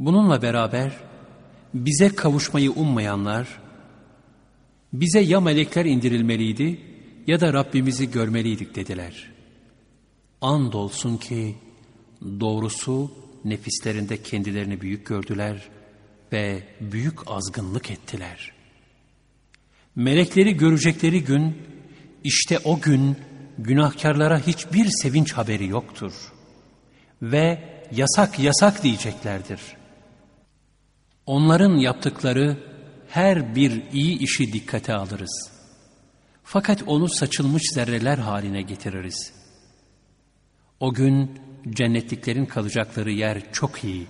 Bununla beraber bize kavuşmayı ummayanlar, bize ya melekler indirilmeliydi ya da Rabbimizi görmeliydik dediler. Andolsun ki doğrusu nefislerinde kendilerini büyük gördüler ve büyük azgınlık ettiler. Melekleri görecekleri gün, işte o gün günahkarlara hiçbir sevinç haberi yoktur. Ve yasak yasak diyeceklerdir. Onların yaptıkları her bir iyi işi dikkate alırız. Fakat onu saçılmış zerreler haline getiririz. O gün cennetliklerin kalacakları yer çok iyi.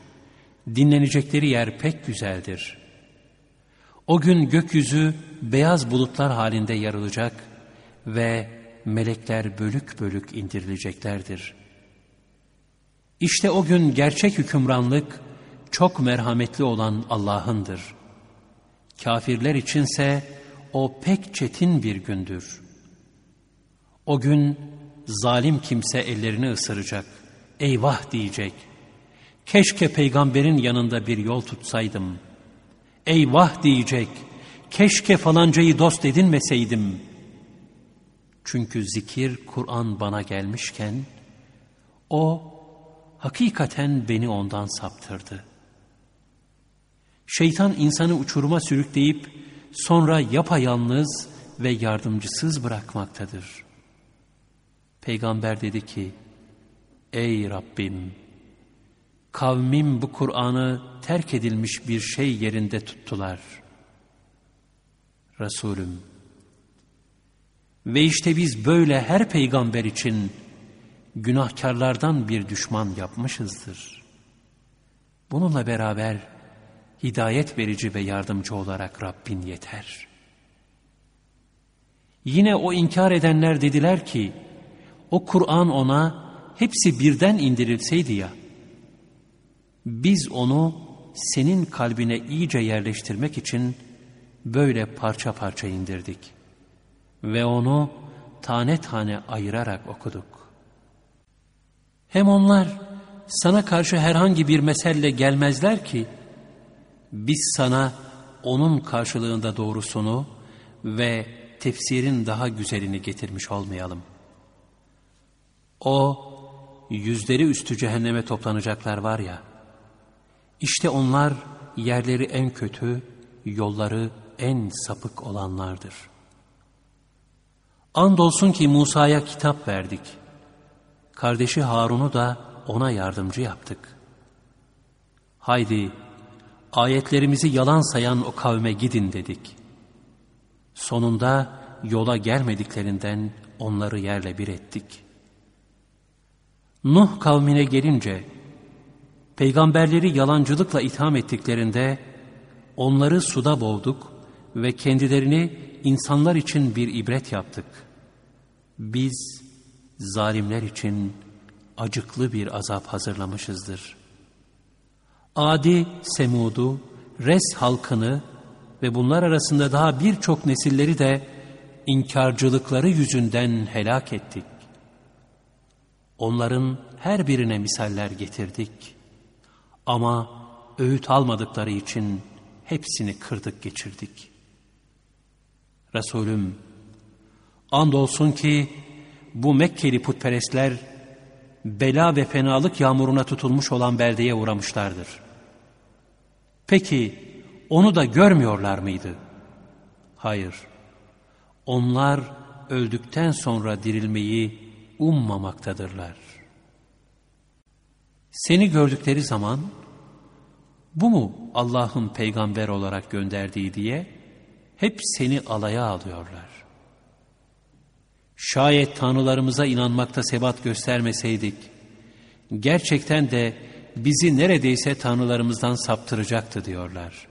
Dinlenecekleri yer pek güzeldir. O gün gökyüzü beyaz bulutlar halinde yarılacak ve melekler bölük bölük indirileceklerdir. İşte o gün gerçek hükümranlık çok merhametli olan Allah'ındır. Kafirler içinse o pek çetin bir gündür. O gün zalim kimse ellerini ısıracak, eyvah diyecek. Keşke peygamberin yanında bir yol tutsaydım. Eyvah diyecek, keşke falancayı dost edinmeseydim. Çünkü zikir, Kur'an bana gelmişken, o hakikaten beni ondan saptırdı. Şeytan insanı uçuruma sürükleyip sonra yapayalnız ve yardımcısız bırakmaktadır. Peygamber dedi ki, Ey Rabbim! Kavmim bu Kur'an'ı terk edilmiş bir şey yerinde tuttular. Resulüm, ve işte biz böyle her peygamber için günahkarlardan bir düşman yapmışızdır. Bununla beraber hidayet verici ve yardımcı olarak Rabbin yeter. Yine o inkar edenler dediler ki, o Kur'an ona hepsi birden indirilseydi ya, biz onu senin kalbine iyice yerleştirmek için böyle parça parça indirdik. Ve onu tane tane ayırarak okuduk. Hem onlar sana karşı herhangi bir meselle gelmezler ki, biz sana onun karşılığında doğrusunu ve tefsirin daha güzelini getirmiş olmayalım. O yüzleri üstü cehenneme toplanacaklar var ya, işte onlar yerleri en kötü, yolları en sapık olanlardır. Andolsun ki Musa'ya kitap verdik. Kardeşi Harun'u da ona yardımcı yaptık. Haydi ayetlerimizi yalan sayan o kavme gidin dedik. Sonunda yola gelmediklerinden onları yerle bir ettik. Nuh kavmine gelince, peygamberleri yalancılıkla itham ettiklerinde, onları suda boğduk ve kendilerini insanlar için bir ibret yaptık. Biz, zalimler için acıklı bir azap hazırlamışızdır.'' Adi Semud'u, Res halkını ve bunlar arasında daha birçok nesilleri de inkarcılıkları yüzünden helak ettik. Onların her birine misaller getirdik. Ama öğüt almadıkları için hepsini kırdık geçirdik. Resulüm, andolsun ki bu Mekkeli putperestler bela ve fenalık yağmuruna tutulmuş olan beldeye uğramışlardır. Peki onu da görmüyorlar mıydı? Hayır. Onlar öldükten sonra dirilmeyi ummamaktadırlar. Seni gördükleri zaman bu mu Allah'ın peygamber olarak gönderdiği diye hep seni alaya alıyorlar. Şayet tanrılarımıza inanmakta sebat göstermeseydik, gerçekten de bizi neredeyse tanrılarımızdan saptıracaktı diyorlar.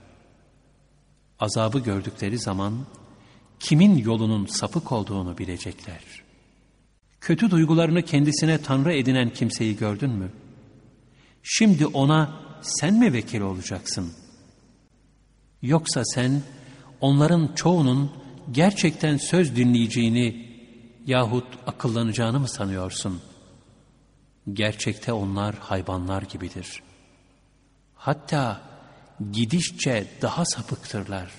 Azabı gördükleri zaman kimin yolunun sapık olduğunu bilecekler. Kötü duygularını kendisine tanrı edinen kimseyi gördün mü? Şimdi ona sen mi vekil olacaksın? Yoksa sen onların çoğunun gerçekten söz dinleyeceğini yahut akıllanacağını mı sanıyorsun? Gerçekte onlar hayvanlar gibidir. Hatta gidişçe daha sapıktırlar.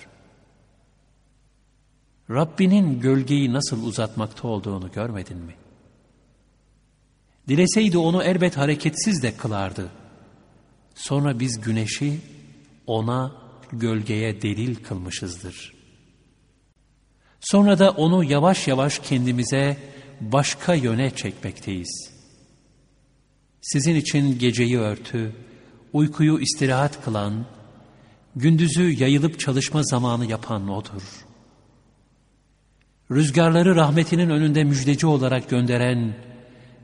Rabbinin gölgeyi nasıl uzatmakta olduğunu görmedin mi? Dileseydi onu elbet hareketsiz de kılardı. Sonra biz güneşi ona gölgeye delil kılmışızdır. Sonra da onu yavaş yavaş kendimize başka yöne çekmekteyiz. Sizin için geceyi örtü, uykuyu istirahat kılan, gündüzü yayılıp çalışma zamanı yapan O'dur. Rüzgarları rahmetinin önünde müjdeci olarak gönderen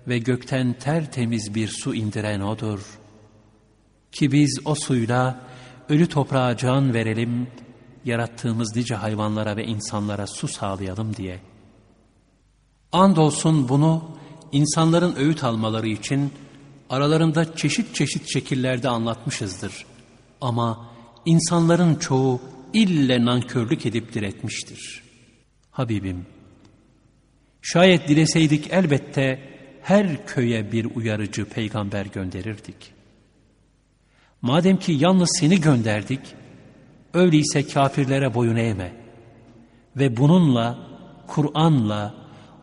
ve gökten tertemiz bir su indiren O'dur. Ki biz o suyla ölü toprağa can verelim, yarattığımız nice hayvanlara ve insanlara su sağlayalım diye. Andolsun bunu insanların öğüt almaları için aralarında çeşit çeşit şekillerde anlatmışızdır. Ama insanların çoğu ille nankörlük edip diretmiştir. Habibim, şayet dileseydik elbette her köye bir uyarıcı peygamber gönderirdik. Madem ki yalnız seni gönderdik, öyleyse kafirlere boyun eğme ve bununla, Kur'an'la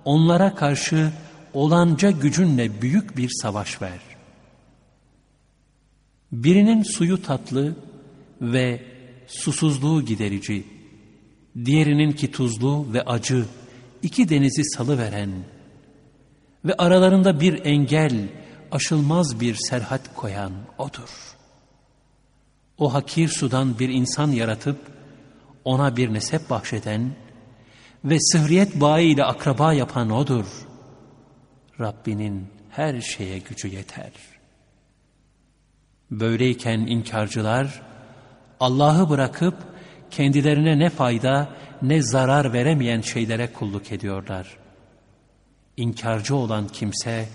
onlara karşı olanca gücünle büyük bir savaş ver. Birinin suyu tatlı ve susuzluğu giderici, diğerinin ki tuzlu ve acı, iki denizi salıveren ve aralarında bir engel, aşılmaz bir serhat koyan O'dur. O hakir sudan bir insan yaratıp, ona bir nesep bahşeden ve sıhriyet bağıyla akraba yapan O'dur. Rabbinin her şeye gücü yeter.'' Böyleyken inkarcılar Allah'ı bırakıp kendilerine ne fayda ne zarar veremeyen şeylere kulluk ediyorlar. İnkarcı olan kimse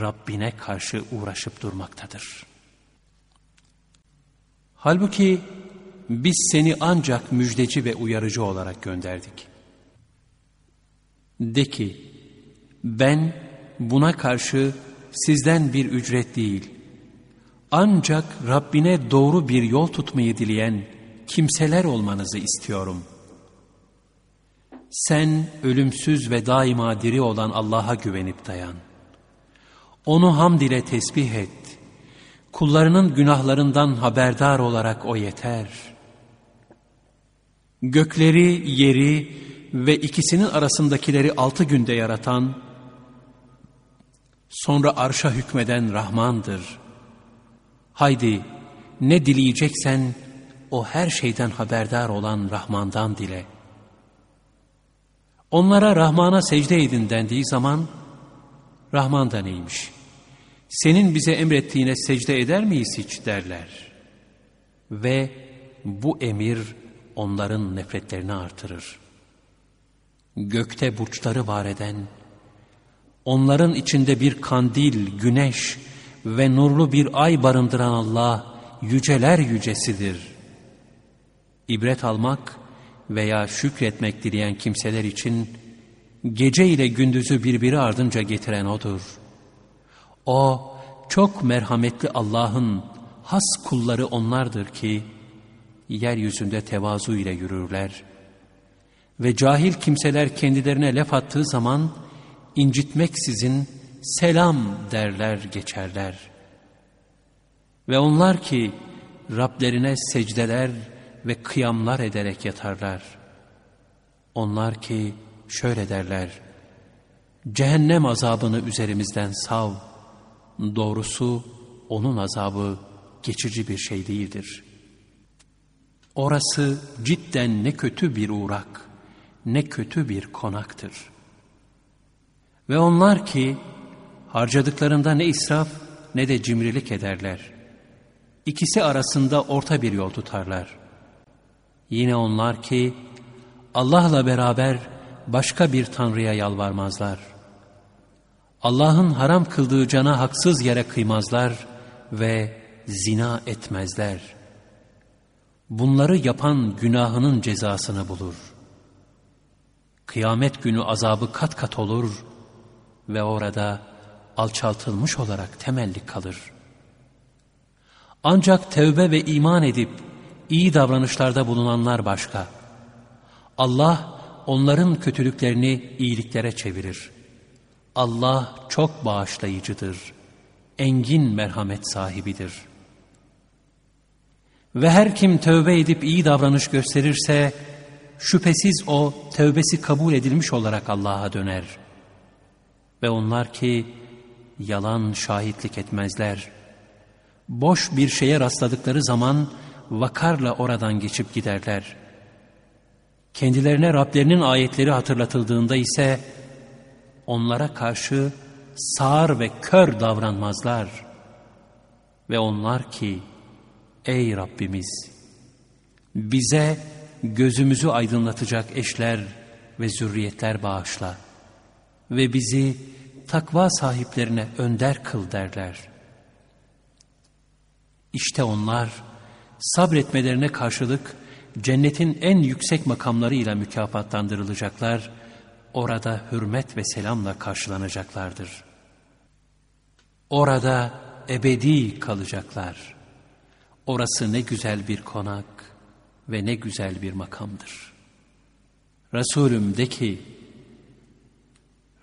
Rabbine karşı uğraşıp durmaktadır. Halbuki biz seni ancak müjdeci ve uyarıcı olarak gönderdik. De ki, ben buna karşı sizden bir ücret değil, ancak Rabbine doğru bir yol tutmayı dileyen kimseler olmanızı istiyorum. Sen ölümsüz ve daima diri olan Allah'a güvenip dayan. Onu hamd ile tesbih et. Kullarının günahlarından haberdar olarak o yeter. Gökleri, yeri ve ikisinin arasındakileri altı günde yaratan, sonra arşa hükmeden Rahmandır.'' Haydi ne dileyeceksen o her şeyden haberdar olan Rahman'dan dile. Onlara Rahman'a secde edin dendiği zaman Rahman da neymiş? Senin bize emrettiğine secde eder miyiz hiç derler. Ve bu emir onların nefretlerini artırır. Gökte burçları var eden, onların içinde bir kandil, güneş, ve nurlu bir ay barındıran Allah yüceler yücesidir. İbret almak veya şükretmek dileyen kimseler için gece ile gündüzü birbiri ardınca getiren O'dur. O çok merhametli Allah'ın has kulları onlardır ki yeryüzünde tevazu ile yürürler. Ve cahil kimseler kendilerine laf attığı zaman incitmeksizin selam derler geçerler. Ve onlar ki Rablerine secdeler ve kıyamlar ederek yatarlar. Onlar ki şöyle derler, cehennem azabını üzerimizden sav, doğrusu onun azabı geçici bir şey değildir. Orası cidden ne kötü bir uğrak, ne kötü bir konaktır. Ve onlar ki Harcadıklarında ne israf ne de cimrilik ederler. İkisi arasında orta bir yol tutarlar. Yine onlar ki Allah'la beraber başka bir tanrıya yalvarmazlar. Allah'ın haram kıldığı cana haksız yere kıymazlar ve zina etmezler. Bunları yapan günahının cezasını bulur. Kıyamet günü azabı kat kat olur ve orada alçaltılmış olarak temelli kalır. Ancak tevbe ve iman edip iyi davranışlarda bulunanlar başka. Allah onların kötülüklerini iyiliklere çevirir. Allah çok bağışlayıcıdır. Engin merhamet sahibidir. Ve her kim tövbe edip iyi davranış gösterirse, şüphesiz o tövbesi kabul edilmiş olarak Allah'a döner. Ve onlar ki yalan şahitlik etmezler. Boş bir şeye rastladıkları zaman vakarla oradan geçip giderler. Kendilerine Rablerinin ayetleri hatırlatıldığında ise onlara karşı sağır ve kör davranmazlar. Ve onlar ki ey Rabbimiz bize gözümüzü aydınlatacak eşler ve zürriyetler bağışla ve bizi takva sahiplerine önder kıl derler. İşte onlar sabretmelerine karşılık cennetin en yüksek makamlarıyla mükafatlandırılacaklar, orada hürmet ve selamla karşılanacaklardır. Orada ebedi kalacaklar. Orası ne güzel bir konak ve ne güzel bir makamdır. Resulüm de ki,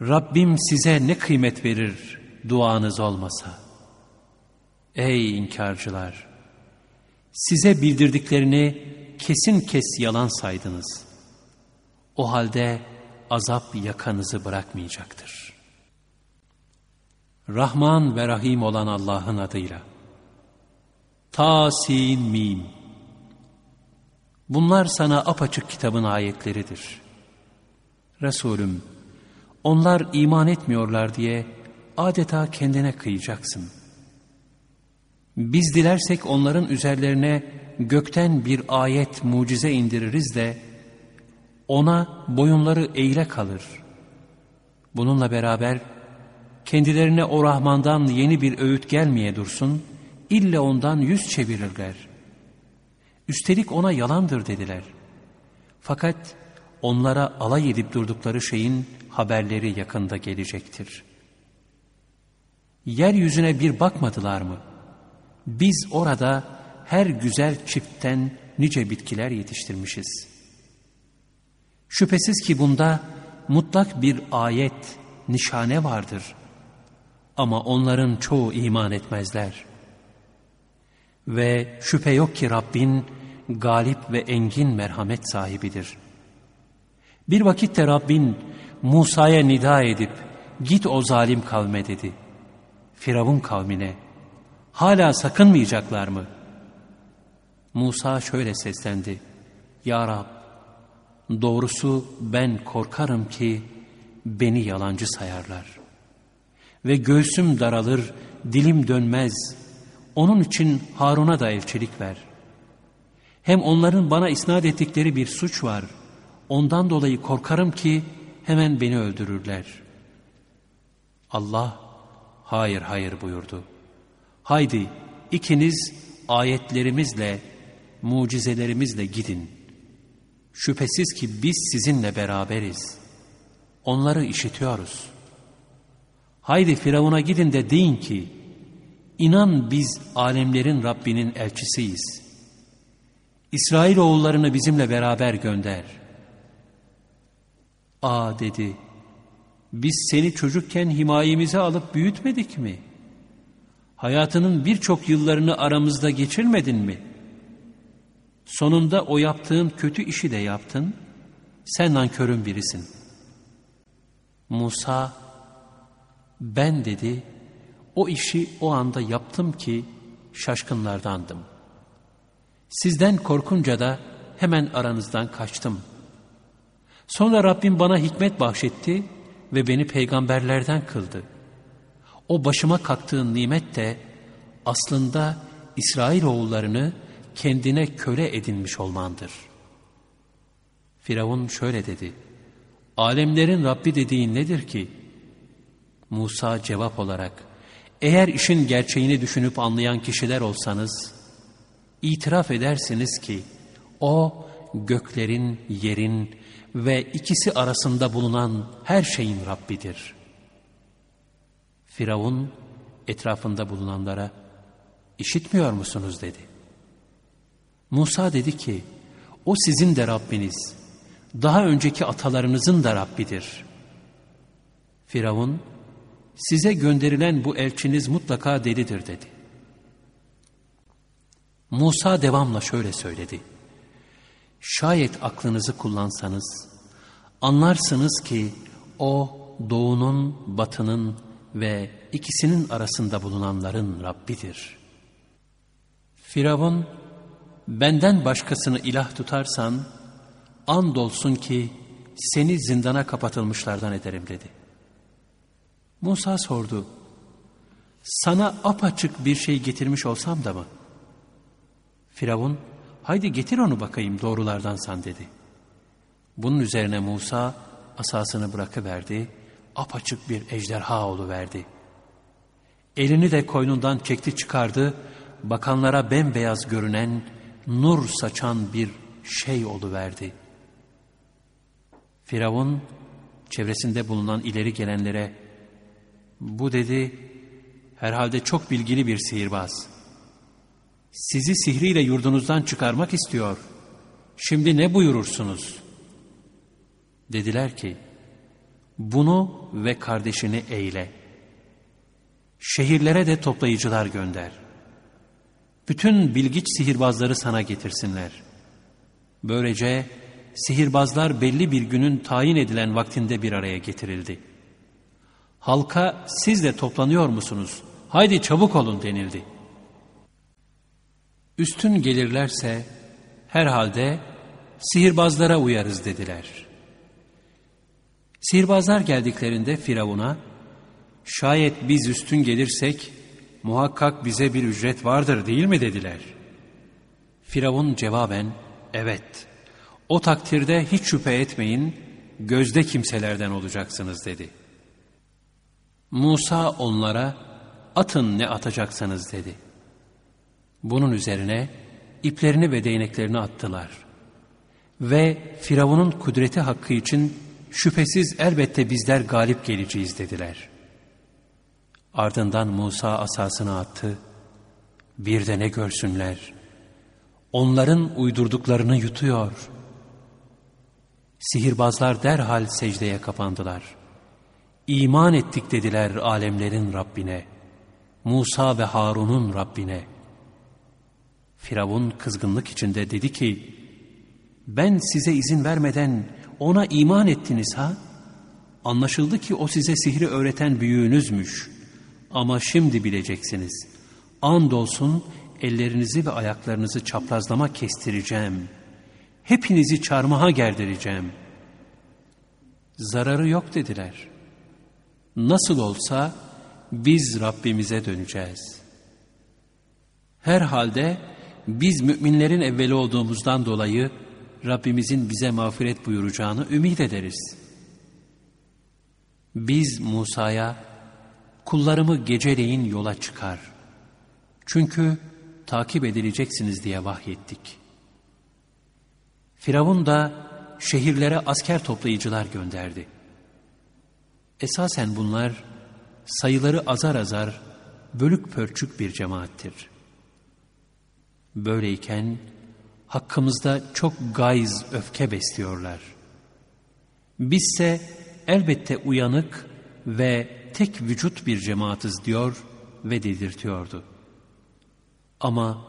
Rabbim size ne kıymet verir duanız olmasa? Ey inkarcılar! Size bildirdiklerini kesin kes yalan saydınız. O halde azap yakanızı bırakmayacaktır. Rahman ve Rahim olan Allah'ın adıyla. Tasin Mim. Bunlar sana apaçık kitabın ayetleridir. Resulüm, onlar iman etmiyorlar diye adeta kendine kıyacaksın. Biz dilersek onların üzerlerine gökten bir ayet, mucize indiririz de ona boyunları eğile kalır. Bununla beraber kendilerine o Rahman'dan yeni bir öğüt gelmeye dursun, ille ondan yüz çevirirler. Üstelik ona yalandır dediler. Fakat onlara alay edip durdukları şeyin haberleri yakında gelecektir. Yeryüzüne bir bakmadılar mı? Biz orada her güzel çiftten nice bitkiler yetiştirmişiz. Şüphesiz ki bunda mutlak bir ayet, nişane vardır. Ama onların çoğu iman etmezler. Ve şüphe yok ki Rabbin galip ve engin merhamet sahibidir. Bir vakitte Rabbin Musa'ya nida edip git o zalim kavme dedi. Firavun kavmine hala sakınmayacaklar mı? Musa şöyle seslendi. Ya Rab doğrusu ben korkarım ki beni yalancı sayarlar. Ve göğsüm daralır, dilim dönmez. Onun için Harun'a da elçilik ver. Hem onların bana isnat ettikleri bir suç var. Ondan dolayı korkarım ki hemen beni öldürürler. Allah hayır hayır buyurdu. Haydi ikiniz ayetlerimizle, mucizelerimizle gidin. Şüphesiz ki biz sizinle beraberiz. Onları işitiyoruz. Haydi Firavun'a gidin de deyin ki, inan biz alemlerin Rabbinin elçisiyiz. İsrail oğullarını bizimle beraber gönder. Aa dedi, biz seni çocukken himayemize alıp büyütmedik mi? Hayatının birçok yıllarını aramızda geçirmedin mi? Sonunda o yaptığın kötü işi de yaptın, sen nankörün birisin. Musa, ben dedi, o işi o anda yaptım ki şaşkınlardandım. Sizden korkunca da hemen aranızdan kaçtım. Sonra Rabbim bana hikmet bahşetti ve beni peygamberlerden kıldı. O başıma kalktığın nimet de aslında İsrail oğullarını kendine köle edinmiş olmandır. Firavun şöyle dedi. Alemlerin Rabbi dediğin nedir ki? Musa cevap olarak, eğer işin gerçeğini düşünüp anlayan kişiler olsanız, itiraf edersiniz ki, o göklerin, yerin ve ikisi arasında bulunan her şeyin Rabbidir. Firavun etrafında bulunanlara, işitmiyor musunuz dedi. Musa dedi ki, o sizin de Rabbiniz, daha önceki atalarınızın da Rabbidir. Firavun, size gönderilen bu elçiniz mutlaka delidir dedi. Musa devamla şöyle söyledi. Şayet aklınızı kullansanız, anlarsınız ki o doğunun, batının ve ikisinin arasında bulunanların Rabbidir. Firavun, benden başkasını ilah tutarsan, andolsun ki seni zindana kapatılmışlardan ederim dedi. Musa sordu, sana apaçık bir şey getirmiş olsam da mı? Firavun, haydi getir onu bakayım doğrulardansan dedi. Bunun üzerine Musa asasını bırakıverdi, apaçık bir ejderha verdi. Elini de koynundan çekti çıkardı, bakanlara bembeyaz görünen, nur saçan bir şey verdi. Firavun, çevresinde bulunan ileri gelenlere, bu dedi, herhalde çok bilgili bir sihirbaz. Sizi sihriyle yurdunuzdan çıkarmak istiyor. Şimdi ne buyurursunuz? Dediler ki, bunu ve kardeşini eyle. Şehirlere de toplayıcılar gönder. Bütün bilgiç sihirbazları sana getirsinler. Böylece sihirbazlar belli bir günün tayin edilen vaktinde bir araya getirildi. Halka siz de toplanıyor musunuz? Haydi çabuk olun denildi. Üstün gelirlerse herhalde sihirbazlara uyarız dediler.'' Sihirbazlar geldiklerinde Firavun'a, şayet biz üstün gelirsek muhakkak bize bir ücret vardır değil mi dediler. Firavun cevaben, evet, o takdirde hiç şüphe etmeyin, gözde kimselerden olacaksınız dedi. Musa onlara, atın ne atacaksanız dedi. Bunun üzerine iplerini ve değneklerini attılar. Ve Firavun'un kudreti hakkı için şüphesiz elbette bizler galip geleceğiz dediler. Ardından Musa asasını attı. Bir de ne görsünler. Onların uydurduklarını yutuyor. Sihirbazlar derhal secdeye kapandılar. İman ettik dediler alemlerin Rabbine. Musa ve Harun'un Rabbine. Firavun kızgınlık içinde dedi ki, ben size izin vermeden ona iman ettiniz ha? Anlaşıldı ki o size sihri öğreten büyüğünüzmüş. Ama şimdi bileceksiniz. Andolsun ellerinizi ve ayaklarınızı çaprazlama kestireceğim. Hepinizi çarmıha gerdireceğim. Zararı yok dediler. Nasıl olsa biz Rabbimize döneceğiz. Herhalde biz müminlerin evveli olduğumuzdan dolayı Rabbimizin bize mağfiret buyuracağını ümit ederiz. Biz Musa'ya kullarımı geceleyin yola çıkar. Çünkü takip edileceksiniz diye vahyettik. Firavun da şehirlere asker toplayıcılar gönderdi. Esasen bunlar sayıları azar azar bölük pörçük bir cemaattir. Böyleyken hakkımızda çok gayz öfke besliyorlar. Bizse elbette uyanık ve tek vücut bir cemaatiz diyor ve dedirtiyordu. Ama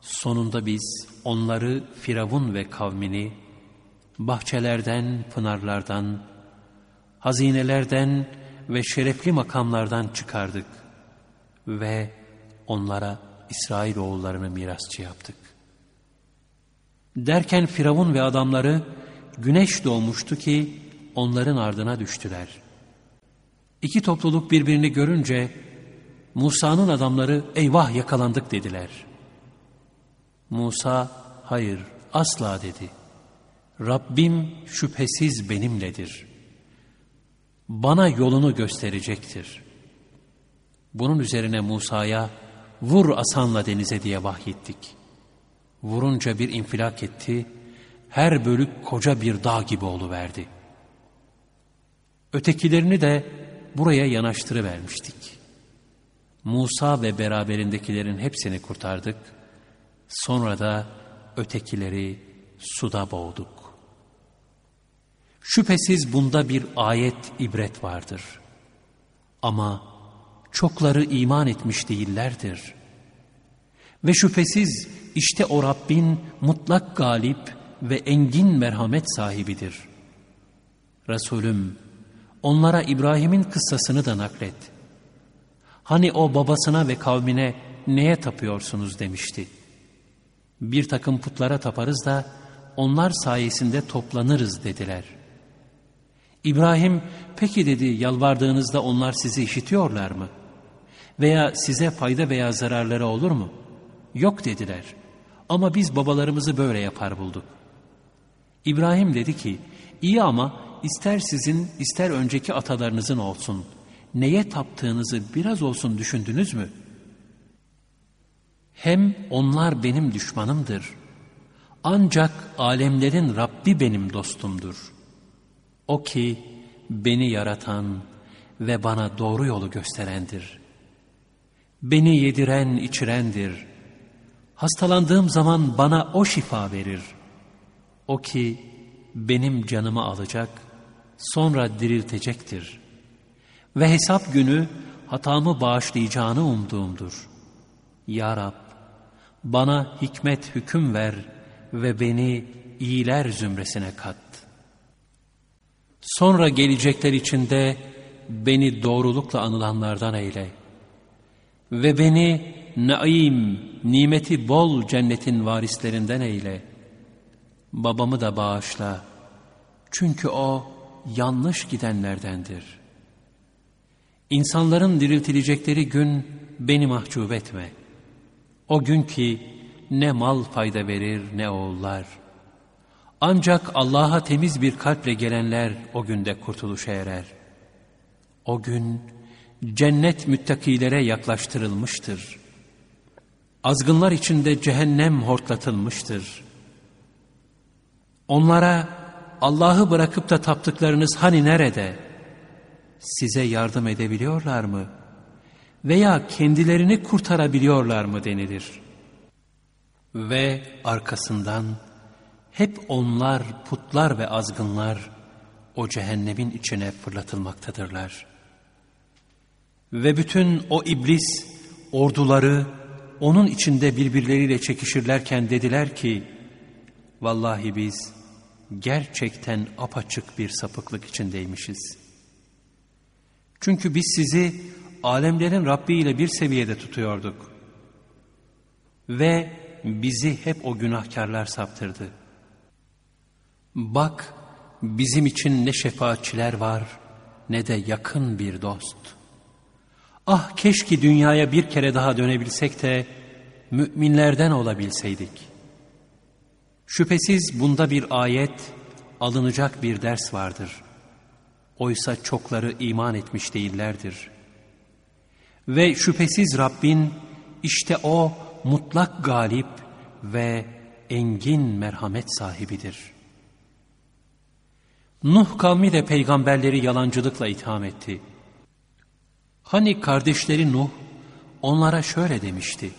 sonunda biz onları Firavun ve kavmini bahçelerden, pınarlardan, hazinelerden ve şerefli makamlardan çıkardık ve onlara İsrail oğullarını mirasçı yaptık. Derken Firavun ve adamları güneş doğmuştu ki onların ardına düştüler. İki topluluk birbirini görünce Musa'nın adamları eyvah yakalandık dediler. Musa hayır asla dedi. Rabbim şüphesiz benimledir. Bana yolunu gösterecektir. Bunun üzerine Musa'ya vur asanla denize diye vahyettik.'' Vurunca bir infilak etti, her bölük koca bir dağ gibi verdi. Ötekilerini de buraya yanaştırıvermiştik. Musa ve beraberindekilerin hepsini kurtardık. Sonra da ötekileri suda boğduk. Şüphesiz bunda bir ayet, ibret vardır. Ama çokları iman etmiş değillerdir. Ve şüphesiz işte o Rabbin mutlak galip ve engin merhamet sahibidir. Resulüm, onlara İbrahim'in kıssasını da naklet. Hani o babasına ve kavmine neye tapıyorsunuz demişti. Bir takım putlara taparız da onlar sayesinde toplanırız dediler. İbrahim peki dedi yalvardığınızda onlar sizi işitiyorlar mı? Veya size fayda veya zararları olur mu? Yok dediler. Ama biz babalarımızı böyle yapar bulduk. İbrahim dedi ki, iyi ama ister sizin ister önceki atalarınızın olsun. Neye taptığınızı biraz olsun düşündünüz mü? Hem onlar benim düşmanımdır. Ancak alemlerin Rabbi benim dostumdur. O ki beni yaratan ve bana doğru yolu gösterendir. Beni yediren, içirendir. Hastalandığım zaman bana o şifa verir. O ki benim canımı alacak, sonra diriltecektir. Ve hesap günü hatamı bağışlayacağını umduğumdur. Ya Rab, bana hikmet hüküm ver ve beni iyiler zümresine kat. Sonra gelecekler içinde beni doğrulukla anılanlardan eyle. Ve beni naim, nimeti bol cennetin varislerinden eyle. Babamı da bağışla. Çünkü o yanlış gidenlerdendir. İnsanların diriltilecekleri gün beni mahcup etme. O gün ki ne mal fayda verir ne oğullar. Ancak Allah'a temiz bir kalple gelenler o günde kurtuluşa erer. O gün cennet müttakilere yaklaştırılmıştır. Azgınlar içinde cehennem hortlatılmıştır. Onlara Allah'ı bırakıp da taptıklarınız hani nerede? Size yardım edebiliyorlar mı? Veya kendilerini kurtarabiliyorlar mı denilir. Ve arkasından hep onlar, putlar ve azgınlar o cehennemin içine fırlatılmaktadırlar. Ve bütün o iblis orduları onun içinde birbirleriyle çekişirlerken dediler ki, Vallahi biz gerçekten apaçık bir sapıklık içindeymişiz. Çünkü biz sizi alemlerin Rabbi ile bir seviyede tutuyorduk. Ve bizi hep o günahkarlar saptırdı. Bak bizim için ne şefaatçiler var ne de yakın bir dost. Ah keşke dünyaya bir kere daha dönebilsek de müminlerden olabilseydik. Şüphesiz bunda bir ayet, alınacak bir ders vardır. Oysa çokları iman etmiş değillerdir. Ve şüphesiz Rabbin işte o mutlak galip ve engin merhamet sahibidir.'' Nuh kavmi de peygamberleri yalancılıkla itham etti. Hani kardeşleri Nuh onlara şöyle demişti.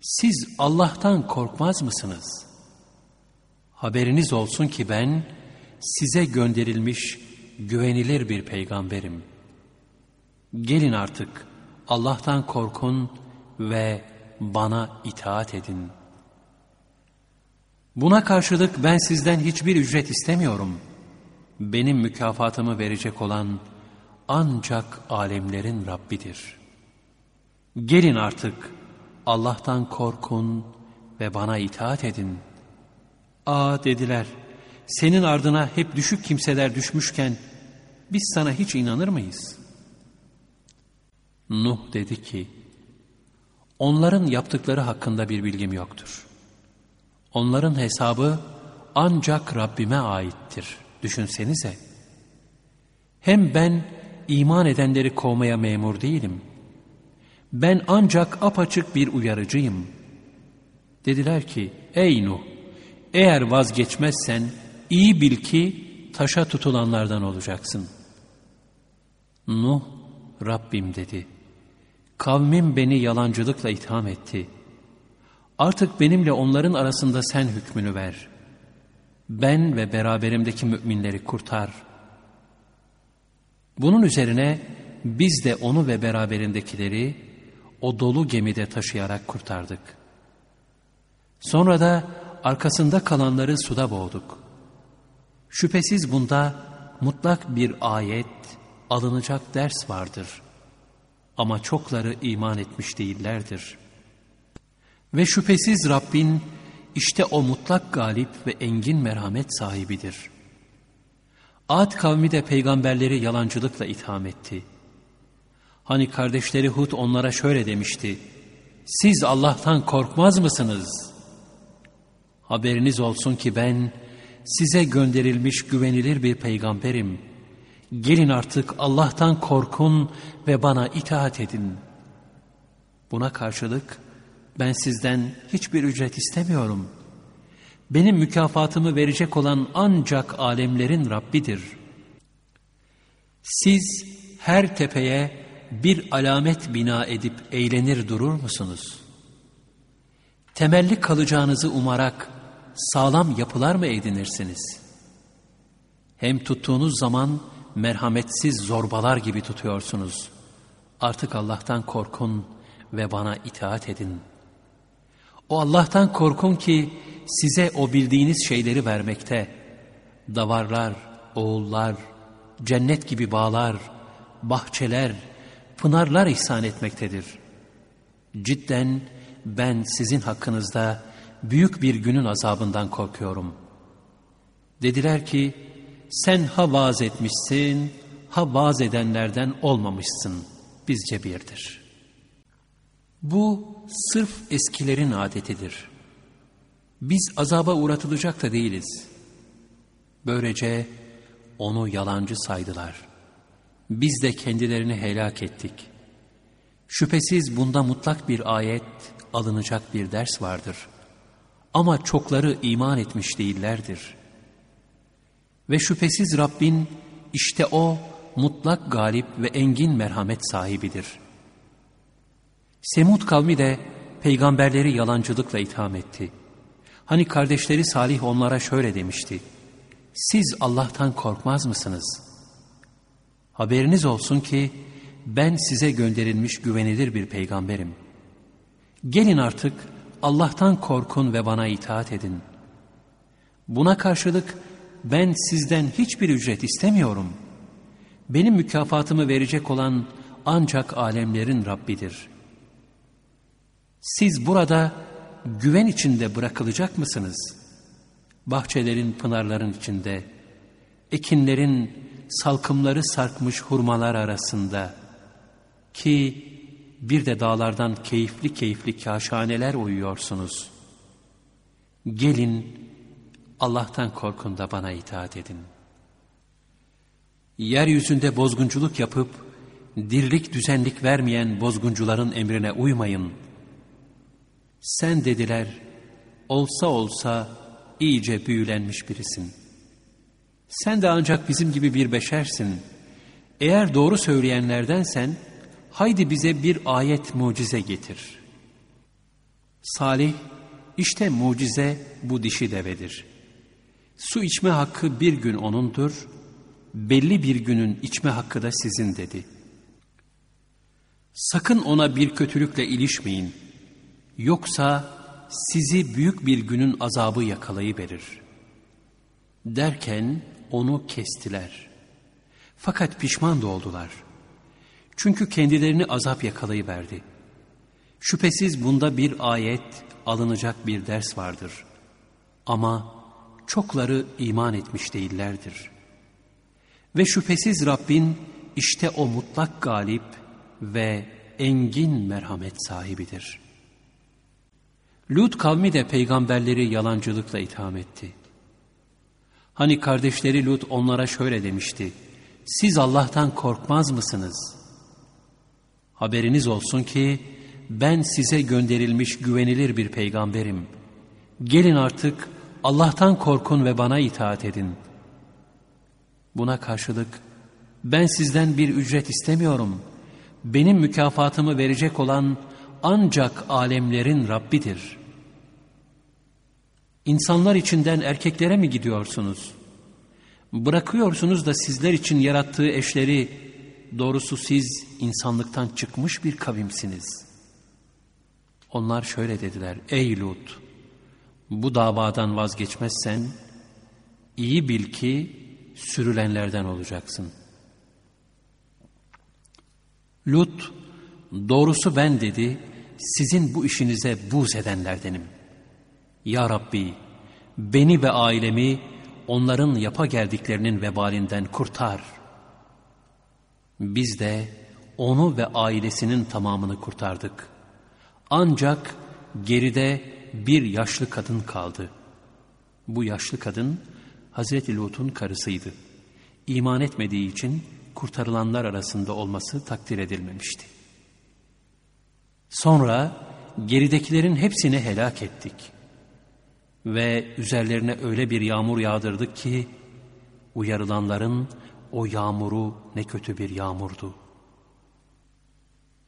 Siz Allah'tan korkmaz mısınız? Haberiniz olsun ki ben size gönderilmiş güvenilir bir peygamberim. Gelin artık Allah'tan korkun ve bana itaat edin. Buna karşılık ben sizden hiçbir ücret istemiyorum.'' benim mükafatımı verecek olan ancak alemlerin Rabbidir. Gelin artık Allah'tan korkun ve bana itaat edin. Aa dediler, senin ardına hep düşük kimseler düşmüşken biz sana hiç inanır mıyız? Nuh dedi ki, onların yaptıkları hakkında bir bilgim yoktur. Onların hesabı ancak Rabbime aittir.'' Düşünsenize. Hem ben iman edenleri kovmaya memur değilim. Ben ancak apaçık bir uyarıcıyım. Dediler ki, ey Nuh, eğer vazgeçmezsen iyi bil ki taşa tutulanlardan olacaksın. Nuh, Rabbim dedi, Kavmim beni yalancılıkla itham etti. Artık benimle onların arasında sen hükmünü ver. Ben ve beraberimdeki müminleri kurtar. Bunun üzerine biz de onu ve beraberindekileri o dolu gemide taşıyarak kurtardık. Sonra da arkasında kalanları suda boğduk. Şüphesiz bunda mutlak bir ayet, alınacak ders vardır. Ama çokları iman etmiş değillerdir. Ve şüphesiz Rabbin işte o mutlak galip ve engin merhamet sahibidir. Ad kavmi de peygamberleri yalancılıkla itham etti. Hani kardeşleri Hud onlara şöyle demişti. Siz Allah'tan korkmaz mısınız? Haberiniz olsun ki ben size gönderilmiş güvenilir bir peygamberim. Gelin artık Allah'tan korkun ve bana itaat edin. Buna karşılık ben sizden hiçbir ücret istemiyorum. Benim mükafatımı verecek olan ancak alemlerin Rabbidir. Siz her tepeye bir alamet bina edip eğlenir durur musunuz? Temelli kalacağınızı umarak sağlam yapılar mı edinirsiniz? Hem tuttuğunuz zaman merhametsiz zorbalar gibi tutuyorsunuz. Artık Allah'tan korkun ve bana itaat edin. O Allah'tan korkun ki size o bildiğiniz şeyleri vermekte. Davarlar, oğullar, cennet gibi bağlar, bahçeler, pınarlar ihsan etmektedir. Cidden ben sizin hakkınızda büyük bir günün azabından korkuyorum. Dediler ki, sen ha vaaz etmişsin, ha vaaz edenlerden olmamışsın, bizce birdir. Bu sırf eskilerin adetidir. Biz azaba uğratılacak da değiliz. Böylece onu yalancı saydılar. Biz de kendilerini helak ettik. Şüphesiz bunda mutlak bir ayet, alınacak bir ders vardır.'' Ama çokları iman etmiş değillerdir. Ve şüphesiz Rabbin işte o mutlak galip ve engin merhamet sahibidir. Semud kavmi de peygamberleri yalancılıkla itham etti. Hani kardeşleri Salih onlara şöyle demişti. Siz Allah'tan korkmaz mısınız? Haberiniz olsun ki ben size gönderilmiş güvenilir bir peygamberim. Gelin artık Allah'tan korkun ve bana itaat edin. Buna karşılık ben sizden hiçbir ücret istemiyorum. Benim mükafatımı verecek olan ancak alemlerin Rabbidir. Siz burada güven içinde bırakılacak mısınız? Bahçelerin, pınarların içinde, ekinlerin salkımları sarkmış hurmalar arasında ki bir de dağlardan keyifli keyifli kaşhaneler uyuyorsunuz. Gelin Allah'tan korkun da bana itaat edin. Yeryüzünde bozgunculuk yapıp dirlik düzenlik vermeyen bozguncuların emrine uymayın. Sen dediler, olsa olsa iyice büyülenmiş birisin. Sen de ancak bizim gibi bir beşersin. Eğer doğru söyleyenlerdensen, haydi bize bir ayet mucize getir. Salih, işte mucize bu dişi devedir. Su içme hakkı bir gün onundur, belli bir günün içme hakkı da sizin dedi. Sakın ona bir kötülükle ilişmeyin, yoksa sizi büyük bir günün azabı yakalayıverir. Derken onu kestiler. Fakat pişman da oldular.'' Çünkü kendilerini azap yakalayıverdi. Şüphesiz bunda bir ayet, alınacak bir ders vardır. Ama çokları iman etmiş değillerdir. Ve şüphesiz Rabbin işte o mutlak galip ve engin merhamet sahibidir. Lut kavmi de peygamberleri yalancılıkla itham etti. Hani kardeşleri Lut onlara şöyle demişti. Siz Allah'tan korkmaz mısınız? Haberiniz olsun ki ben size gönderilmiş güvenilir bir peygamberim. Gelin artık Allah'tan korkun ve bana itaat edin. Buna karşılık ben sizden bir ücret istemiyorum. benim mükafatımı verecek olan ancak alemlerin Rabbidir. İnsanlar içinden erkeklere mi gidiyorsunuz? Bırakıyorsunuz da sizler için yarattığı eşleri, doğrusu siz insanlıktan çıkmış bir kavimsiniz. Onlar şöyle dediler, ey Lut, bu davadan vazgeçmezsen, iyi bil ki sürülenlerden olacaksın. Lut, doğrusu ben dedi, sizin bu işinize buz edenlerdenim. Ya Rabbi, beni ve ailemi onların yapa geldiklerinin vebalinden kurtar. Biz de onu ve ailesinin tamamını kurtardık. Ancak geride bir yaşlı kadın kaldı. Bu yaşlı kadın Hazreti Lut'un karısıydı. İman etmediği için kurtarılanlar arasında olması takdir edilmemişti. Sonra geridekilerin hepsini helak ettik. Ve üzerlerine öyle bir yağmur yağdırdık ki, uyarılanların o yağmuru ne kötü bir yağmurdu.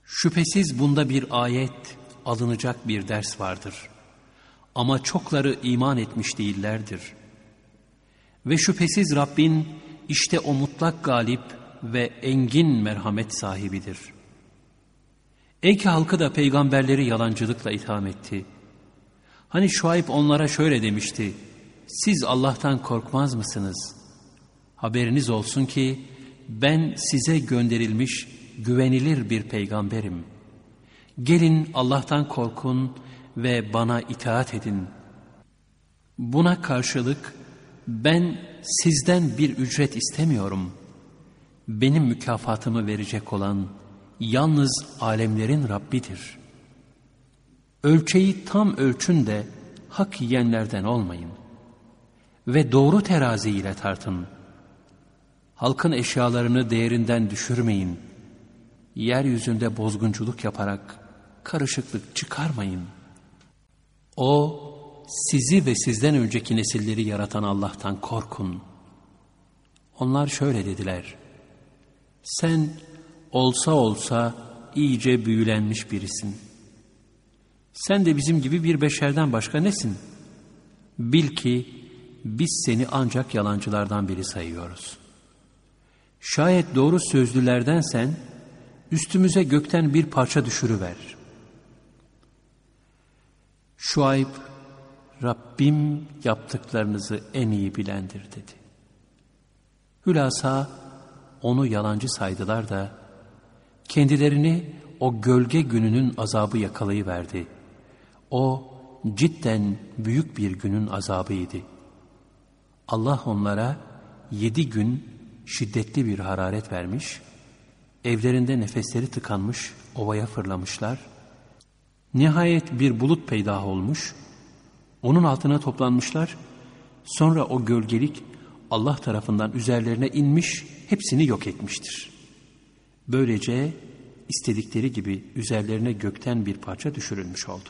Şüphesiz bunda bir ayet, alınacak bir ders vardır. Ama çokları iman etmiş değillerdir. Ve şüphesiz Rabbin işte o mutlak galip ve engin merhamet sahibidir. Eki halkı da peygamberleri yalancılıkla itham etti. Hani Şuayb onlara şöyle demişti, siz Allah'tan korkmaz mısınız? Haberiniz olsun ki ben size gönderilmiş güvenilir bir peygamberim. Gelin Allah'tan korkun ve bana itaat edin. Buna karşılık ben sizden bir ücret istemiyorum. Benim mükafatımı verecek olan yalnız alemlerin Rabbidir. Ölçeyi tam ölçün de hak yiyenlerden olmayın. Ve doğru terazi ile tartın. Halkın eşyalarını değerinden düşürmeyin. Yeryüzünde bozgunculuk yaparak karışıklık çıkarmayın. O sizi ve sizden önceki nesilleri yaratan Allah'tan korkun. Onlar şöyle dediler. Sen olsa olsa iyice büyülenmiş birisin. Sen de bizim gibi bir beşerden başka nesin? Bil ki biz seni ancak yalancılardan biri sayıyoruz. Şayet doğru sözlülerdensen üstümüze gökten bir parça düşürüver. Şuayb, Rabbim yaptıklarınızı en iyi bilendir dedi. Hülasa onu yalancı saydılar da kendilerini o gölge gününün azabı yakalayıverdi. O cidden büyük bir günün azabıydı. Allah onlara yedi gün şiddetli bir hararet vermiş, evlerinde nefesleri tıkanmış, ovaya fırlamışlar. Nihayet bir bulut peydah olmuş, onun altına toplanmışlar, sonra o gölgelik Allah tarafından üzerlerine inmiş, hepsini yok etmiştir. Böylece istedikleri gibi üzerlerine gökten bir parça düşürülmüş oldu.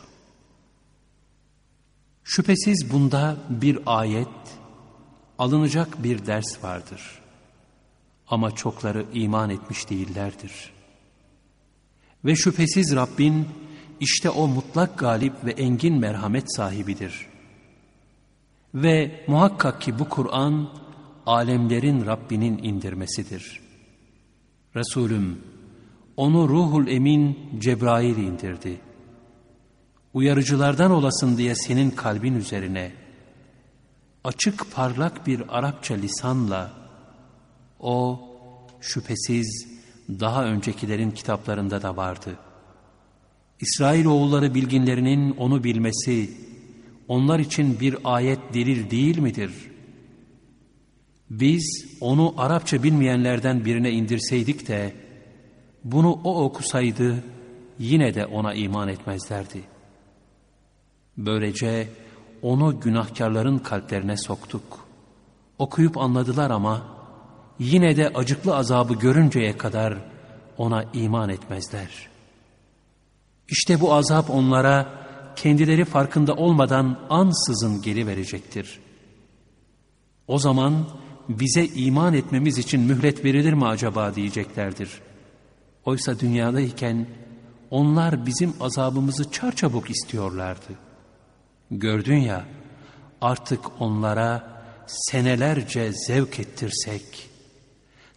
Şüphesiz bunda bir ayet, alınacak bir ders vardır. Ama çokları iman etmiş değillerdir. Ve şüphesiz Rabbin işte o mutlak galip ve engin merhamet sahibidir. Ve muhakkak ki bu Kur'an alemlerin Rabbinin indirmesidir. Resulüm onu ruhul emin Cebrail indirdi. Uyarıcılardan olasın diye senin kalbin üzerine açık parlak bir Arapça lisanla o şüphesiz daha öncekilerin kitaplarında da vardı. İsrail oğulları bilginlerinin onu bilmesi onlar için bir ayet delil değil midir? Biz onu Arapça bilmeyenlerden birine indirseydik de bunu o okusaydı yine de ona iman etmezlerdi. Böylece onu günahkarların kalplerine soktuk. Okuyup anladılar ama yine de acıklı azabı görünceye kadar ona iman etmezler. İşte bu azap onlara kendileri farkında olmadan ansızın geri verecektir. O zaman bize iman etmemiz için mühlet verilir mi acaba diyeceklerdir. Oysa dünyadayken onlar bizim azabımızı çarçabuk istiyorlardı. Gördün ya artık onlara senelerce zevk ettirsek,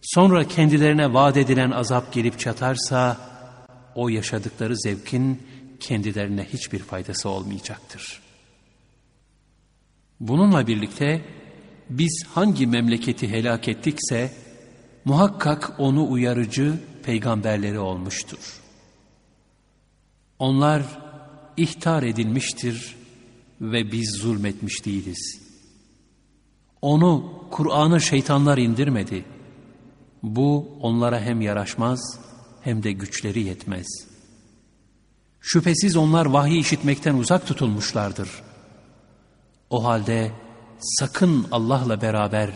sonra kendilerine vaat edilen azap gelip çatarsa, o yaşadıkları zevkin kendilerine hiçbir faydası olmayacaktır. Bununla birlikte biz hangi memleketi helak ettikse, muhakkak onu uyarıcı peygamberleri olmuştur. Onlar ihtar edilmiştir ve biz zulmetmiş değiliz. Onu, Kur'an'ı şeytanlar indirmedi. Bu onlara hem yaraşmaz hem de güçleri yetmez. Şüphesiz onlar vahiy işitmekten uzak tutulmuşlardır. O halde sakın Allah'la beraber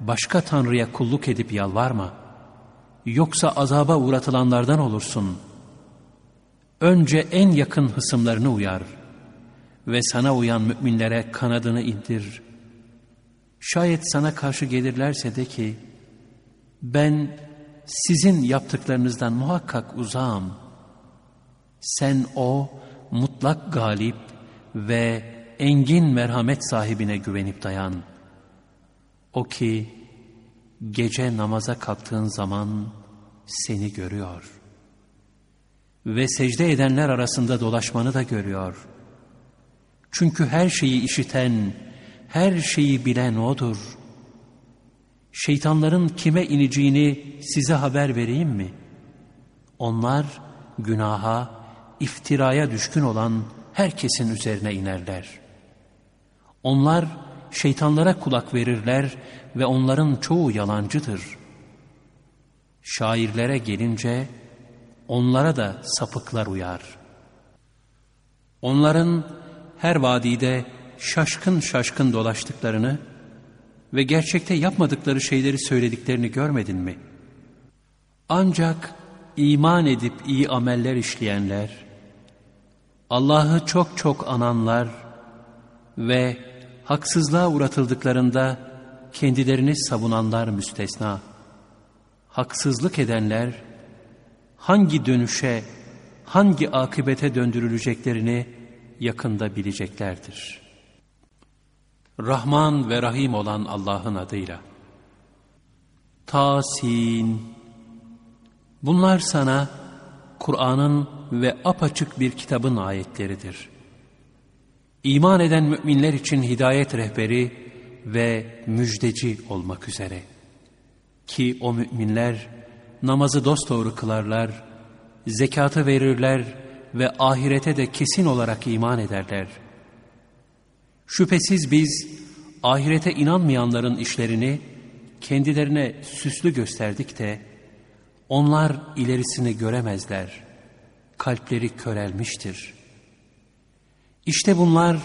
başka tanrıya kulluk edip yalvarma. Yoksa azaba uğratılanlardan olursun. Önce en yakın hısımlarını uyar ve sana uyan müminlere kanadını indir. Şayet sana karşı gelirlerse de ki, ben sizin yaptıklarınızdan muhakkak uzağım. Sen o mutlak galip ve engin merhamet sahibine güvenip dayan. O ki gece namaza kalktığın zaman seni görüyor. Ve secde edenler arasında dolaşmanı da görüyor. Çünkü her şeyi işiten, her şeyi bilen O'dur. Şeytanların kime ineceğini size haber vereyim mi? Onlar günaha, iftiraya düşkün olan herkesin üzerine inerler. Onlar şeytanlara kulak verirler ve onların çoğu yalancıdır. Şairlere gelince onlara da sapıklar uyar. Onların her vadide şaşkın şaşkın dolaştıklarını ve gerçekte yapmadıkları şeyleri söylediklerini görmedin mi? Ancak iman edip iyi ameller işleyenler, Allah'ı çok çok ananlar ve haksızlığa uğratıldıklarında kendilerini savunanlar müstesna. Haksızlık edenler hangi dönüşe, hangi akıbete döndürüleceklerini yakında bileceklerdir. Rahman ve Rahim olan Allah'ın adıyla. Tasin. Bunlar sana Kur'an'ın ve apaçık bir kitabın ayetleridir. İman eden müminler için hidayet rehberi ve müjdeci olmak üzere. Ki o müminler namazı dosdoğru kılarlar, zekatı verirler ve ahirete de kesin olarak iman ederler. Şüphesiz biz ahirete inanmayanların işlerini kendilerine süslü gösterdik de onlar ilerisini göremezler. Kalpleri körelmiştir. İşte bunlar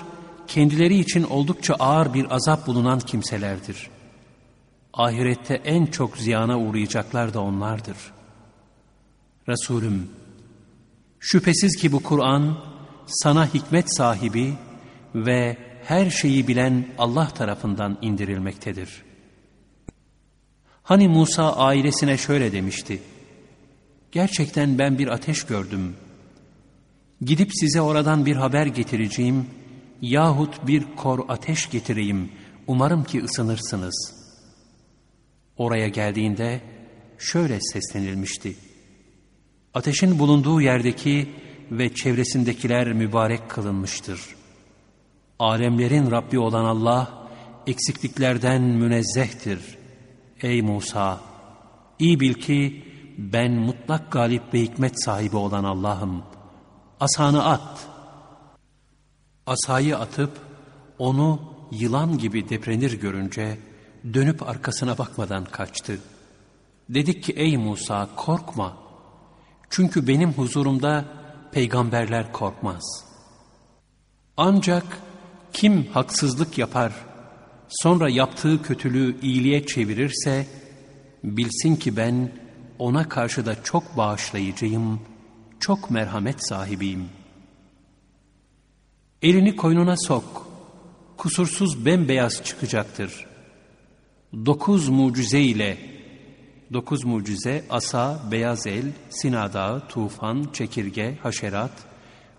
kendileri için oldukça ağır bir azap bulunan kimselerdir. Ahirette en çok ziyana uğrayacaklar da onlardır. Resulüm, şüphesiz ki bu Kur'an sana hikmet sahibi ve her şeyi bilen Allah tarafından indirilmektedir. Hani Musa ailesine şöyle demişti. Gerçekten ben bir ateş gördüm. Gidip size oradan bir haber getireceğim yahut bir kor ateş getireyim. Umarım ki ısınırsınız. Oraya geldiğinde şöyle seslenilmişti. Ateşin bulunduğu yerdeki ve çevresindekiler mübarek kılınmıştır.'' Alemlerin Rabbi olan Allah eksikliklerden münezzehtir. Ey Musa! iyi bil ki ben mutlak galip ve hikmet sahibi olan Allah'ım. Asanı at. Asayı atıp onu yılan gibi deprenir görünce dönüp arkasına bakmadan kaçtı. Dedik ki ey Musa korkma. Çünkü benim huzurumda peygamberler korkmaz. Ancak kim haksızlık yapar, sonra yaptığı kötülüğü iyiliğe çevirirse, bilsin ki ben ona karşı da çok bağışlayıcıyım, çok merhamet sahibiyim. Elini koynuna sok, kusursuz bembeyaz çıkacaktır. Dokuz mucize ile dokuz mucize, asa, beyaz el, Sina Dağı, tufan, çekirge, haşerat,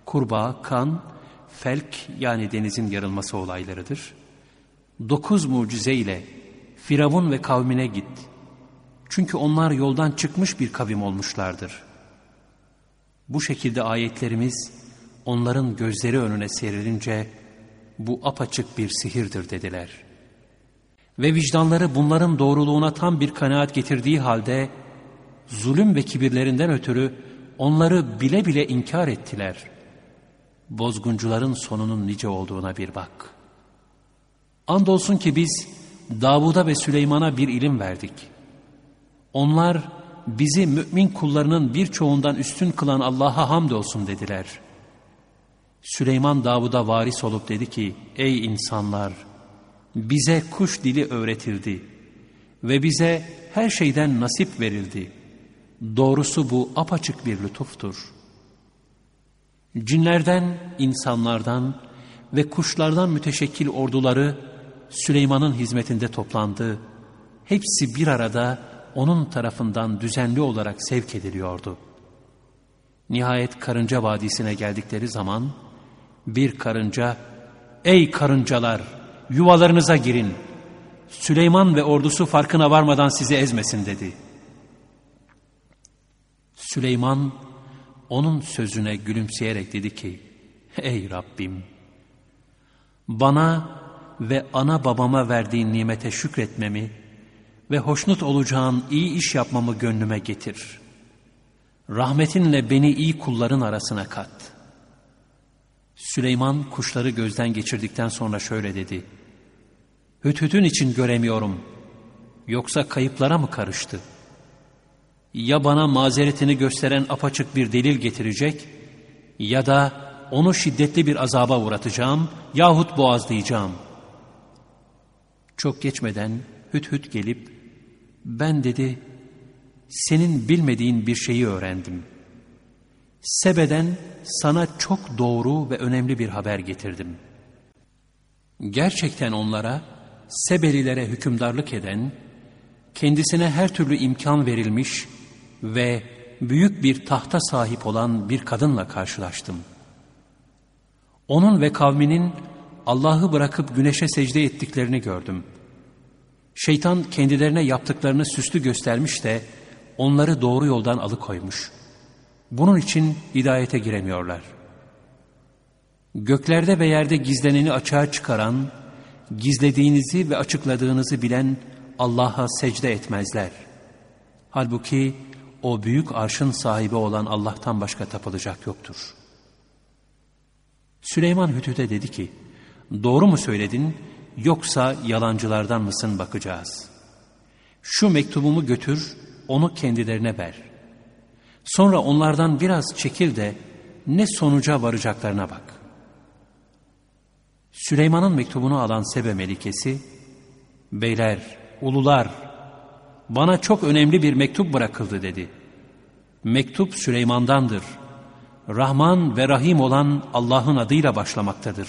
kurbağa, kan, felk yani denizin yarılması olaylarıdır. Dokuz mucize ile Firavun ve kavmine git. Çünkü onlar yoldan çıkmış bir kavim olmuşlardır. Bu şekilde ayetlerimiz onların gözleri önüne serilince bu apaçık bir sihirdir dediler. Ve vicdanları bunların doğruluğuna tam bir kanaat getirdiği halde zulüm ve kibirlerinden ötürü onları bile bile inkar ettiler. Bozguncuların sonunun nice olduğuna bir bak. Andolsun ki biz Davud'a ve Süleyman'a bir ilim verdik. Onlar bizi mümin kullarının birçoğundan üstün kılan Allah'a hamdolsun dediler. Süleyman Davud'a varis olup dedi ki, ey insanlar, bize kuş dili öğretildi ve bize her şeyden nasip verildi. Doğrusu bu apaçık bir lütuftur. Cinlerden, insanlardan ve kuşlardan müteşekkil orduları Süleyman'ın hizmetinde toplandı. Hepsi bir arada onun tarafından düzenli olarak sevk ediliyordu. Nihayet karınca vadisine geldikleri zaman bir karınca ''Ey karıncalar yuvalarınıza girin. Süleyman ve ordusu farkına varmadan sizi ezmesin.'' dedi. Süleyman onun sözüne gülümseyerek dedi ki ''Ey Rabbim bana ve ana babama verdiğin nimete şükretmemi ve hoşnut olacağın iyi iş yapmamı gönlüme getir. Rahmetinle beni iyi kulların arasına kat. Süleyman kuşları gözden geçirdikten sonra şöyle dedi. Hüthütün için göremiyorum. Yoksa kayıplara mı karıştı? Ya bana mazeretini gösteren apaçık bir delil getirecek ya da onu şiddetli bir azaba uğratacağım yahut boğazlayacağım. Çok geçmeden hüt hüt gelip ben dedi senin bilmediğin bir şeyi öğrendim. Sebe'den sana çok doğru ve önemli bir haber getirdim. Gerçekten onlara, Sebelilere hükümdarlık eden, kendisine her türlü imkan verilmiş ve büyük bir tahta sahip olan bir kadınla karşılaştım. Onun ve kavminin Allah'ı bırakıp güneşe secde ettiklerini gördüm. Şeytan kendilerine yaptıklarını süslü göstermiş de onları doğru yoldan alıkoymuş. Bunun için hidayete giremiyorlar. Göklerde ve yerde gizleneni açığa çıkaran, gizlediğinizi ve açıkladığınızı bilen Allah'a secde etmezler. Halbuki o büyük arşın sahibi olan Allah'tan başka tapılacak yoktur. Süleyman Hütüt'e dedi ki, doğru mu söyledin yoksa yalancılardan mısın bakacağız. Şu mektubumu götür, onu kendilerine ver. Sonra onlardan biraz çekil de ne sonuca varacaklarına bak. Süleyman'ın mektubunu alan Sebe Melikesi, Beyler, ulular, bana çok önemli bir mektup bırakıldı dedi. Mektup Süleyman'dandır. Rahman ve Rahim olan Allah'ın adıyla başlamaktadır.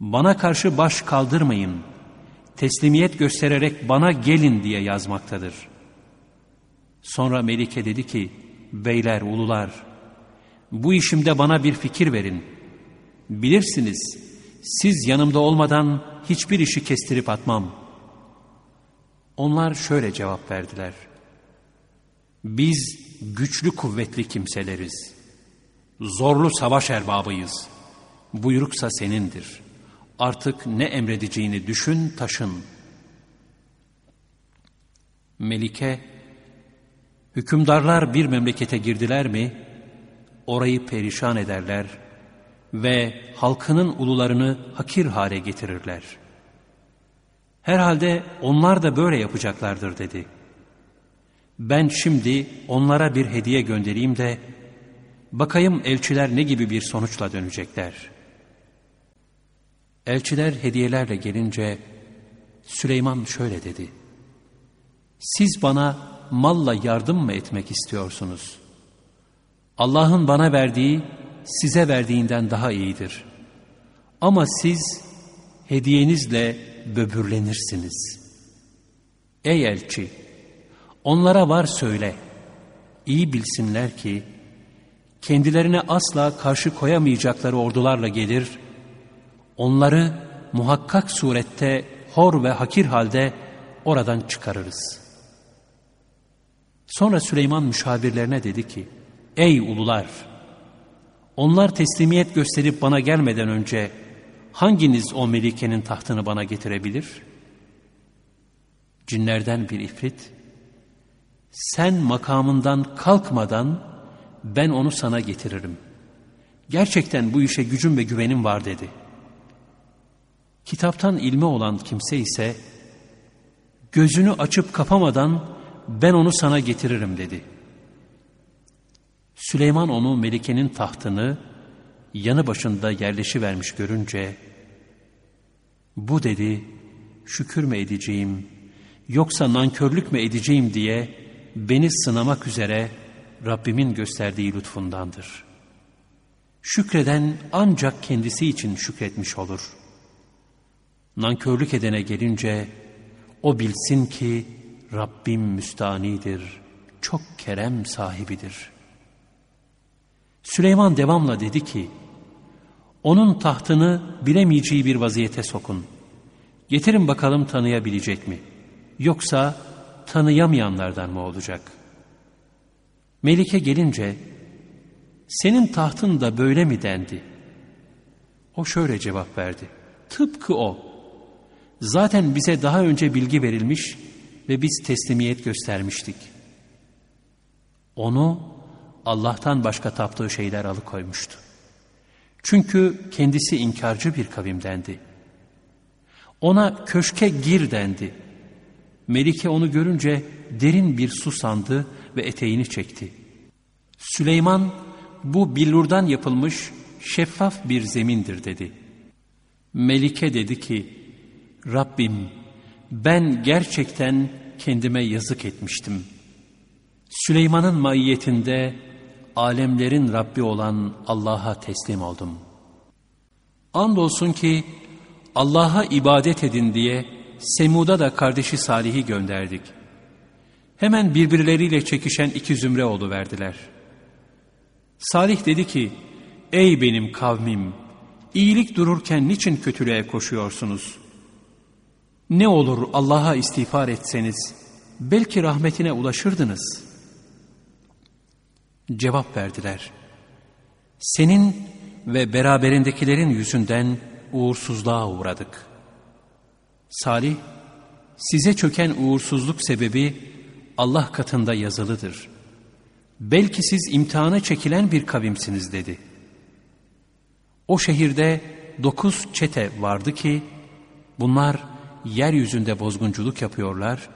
Bana karşı baş kaldırmayın, teslimiyet göstererek bana gelin diye yazmaktadır. Sonra Melike dedi ki, beyler, ulular, bu işimde bana bir fikir verin. Bilirsiniz, siz yanımda olmadan hiçbir işi kestirip atmam. Onlar şöyle cevap verdiler. Biz güçlü kuvvetli kimseleriz. Zorlu savaş erbabıyız. Buyruksa senindir. Artık ne emredeceğini düşün taşın. Melike, hükümdarlar bir memlekete girdiler mi, orayı perişan ederler ve halkının ulularını hakir hale getirirler. Herhalde onlar da böyle yapacaklardır dedi. Ben şimdi onlara bir hediye göndereyim de, bakayım elçiler ne gibi bir sonuçla dönecekler. Elçiler hediyelerle gelince, Süleyman şöyle dedi. Siz bana malla yardım mı etmek istiyorsunuz? Allah'ın bana verdiği size verdiğinden daha iyidir. Ama siz hediyenizle böbürlenirsiniz. Ey elçi! Onlara var söyle. İyi bilsinler ki, kendilerine asla karşı koyamayacakları ordularla gelir, onları muhakkak surette hor ve hakir halde oradan çıkarırız. Sonra Süleyman müşavirlerine dedi ki, Ey ulular! Onlar teslimiyet gösterip bana gelmeden önce hanginiz o melikenin tahtını bana getirebilir? Cinlerden bir ifrit, sen makamından kalkmadan ben onu sana getiririm. Gerçekten bu işe gücüm ve güvenim var dedi. Kitaptan ilmi olan kimse ise gözünü açıp kapamadan ben onu sana getiririm dedi. Süleyman onu Melike'nin tahtını yanı başında yerleşivermiş görünce bu dedi şükür mü edeceğim yoksa nankörlük mü edeceğim diye beni sınamak üzere Rabbimin gösterdiği lütfundandır. Şükreden ancak kendisi için şükretmiş olur. Nankörlük edene gelince o bilsin ki Rabbim müstanidir, çok kerem sahibidir. Süleyman devamla dedi ki, onun tahtını bilemeyeceği bir vaziyete sokun. Getirin bakalım tanıyabilecek mi? Yoksa tanıyamayanlardan mı olacak? Melike gelince, senin tahtın da böyle mi dendi? O şöyle cevap verdi. Tıpkı o. Zaten bize daha önce bilgi verilmiş ve biz teslimiyet göstermiştik. Onu Allah'tan başka taptığı şeyler alıkoymuştu. Çünkü kendisi inkarcı bir kavimdendi. Ona köşke gir dendi. Melike onu görünce derin bir su sandı ve eteğini çekti. Süleyman bu billurdan yapılmış şeffaf bir zemindir dedi. Melike dedi ki Rabbim ben gerçekten kendime yazık etmiştim. Süleyman'ın maiyetinde alemlerin Rabbi olan Allah'a teslim oldum. Andolsun ki Allah'a ibadet edin diye Semud'a da kardeşi Salih'i gönderdik. Hemen birbirleriyle çekişen iki zümre verdiler. Salih dedi ki, Ey benim kavmim, iyilik dururken niçin kötülüğe koşuyorsunuz? Ne olur Allah'a istiğfar etseniz, belki rahmetine ulaşırdınız. Cevap verdiler. Senin ve beraberindekilerin yüzünden uğursuzluğa uğradık. Salih, size çöken uğursuzluk sebebi Allah katında yazılıdır. Belki siz imtihana çekilen bir kavimsiniz dedi. O şehirde dokuz çete vardı ki, bunlar yeryüzünde bozgunculuk yapıyorlar,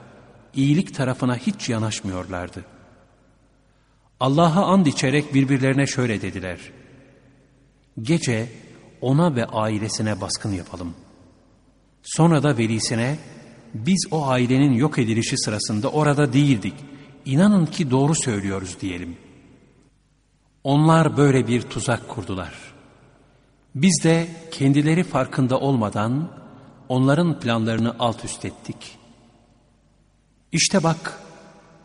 iyilik tarafına hiç yanaşmıyorlardı. Allah'a and içerek birbirlerine şöyle dediler. Gece ona ve ailesine baskın yapalım. Sonra da velisine biz o ailenin yok edilişi sırasında orada değildik. İnanın ki doğru söylüyoruz diyelim. Onlar böyle bir tuzak kurdular. Biz de kendileri farkında olmadan onların planlarını alt üst ettik. İşte bak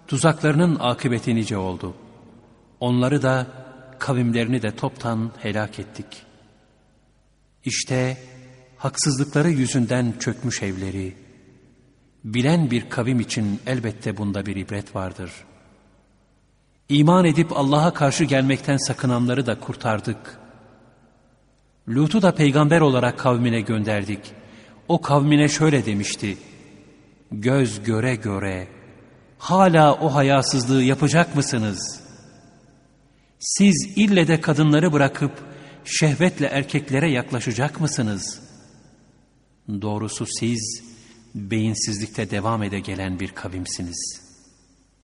tuzaklarının akıbeti nice oldu. Onları da kavimlerini de toptan helak ettik. İşte haksızlıkları yüzünden çökmüş evleri, bilen bir kavim için elbette bunda bir ibret vardır. İman edip Allah'a karşı gelmekten sakınanları da kurtardık. Lut'u da peygamber olarak kavmine gönderdik. O kavmine şöyle demişti. Göz göre göre hala o hayasızlığı yapacak mısınız? Siz ille de kadınları bırakıp şehvetle erkeklere yaklaşacak mısınız? Doğrusu siz beyinsizlikte devam ede gelen bir kavimsiniz.''